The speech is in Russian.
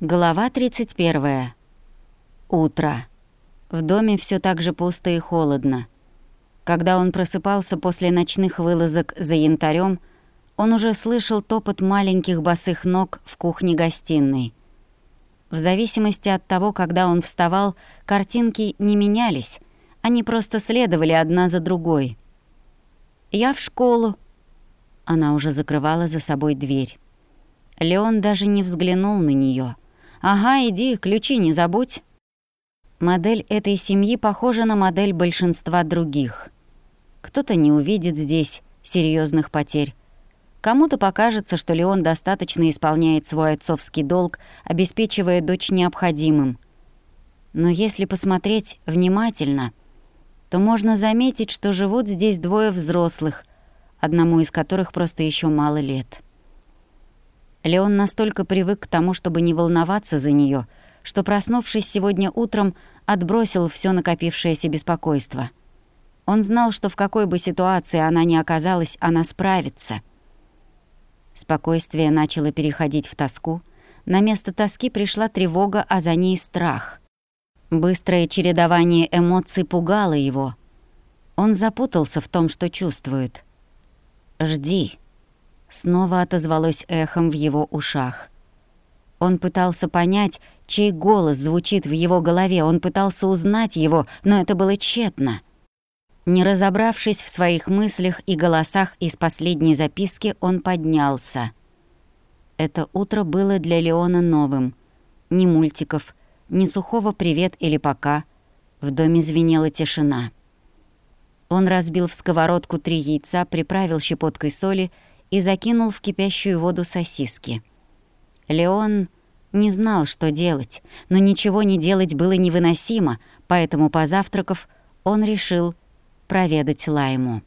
Глава 31. Утро. В доме все так же пусто и холодно. Когда он просыпался после ночных вылазок за янтарем, он уже слышал топот маленьких босых ног в кухне-гостиной. В зависимости от того, когда он вставал, картинки не менялись, они просто следовали одна за другой. «Я в школу». Она уже закрывала за собой дверь. Леон даже не взглянул на нее. «Ага, иди, ключи не забудь». Модель этой семьи похожа на модель большинства других. Кто-то не увидит здесь серьезных потерь. Кому-то покажется, что Леон достаточно исполняет свой отцовский долг, обеспечивая дочь необходимым. Но если посмотреть внимательно, то можно заметить, что живут здесь двое взрослых, одному из которых просто еще мало лет. Леон настолько привык к тому, чтобы не волноваться за нее, что, проснувшись сегодня утром, отбросил все накопившееся беспокойство. Он знал, что в какой бы ситуации она ни оказалась, она справится. Спокойствие начало переходить в тоску. На место тоски пришла тревога, а за ней страх. Быстрое чередование эмоций пугало его. Он запутался в том, что чувствует. «Жди», снова отозвалось эхом в его ушах. Он пытался понять, чей голос звучит в его голове, он пытался узнать его, но это было тщетно. Не разобравшись в своих мыслях и голосах из последней записки, он поднялся. Это утро было для Леона новым. Ни мультиков, ни сухого «привет» или «пока». В доме звенела тишина. Он разбил в сковородку три яйца, приправил щепоткой соли и закинул в кипящую воду сосиски. Леон не знал, что делать, но ничего не делать было невыносимо, поэтому, позавтракав, он решил проведать Лайму.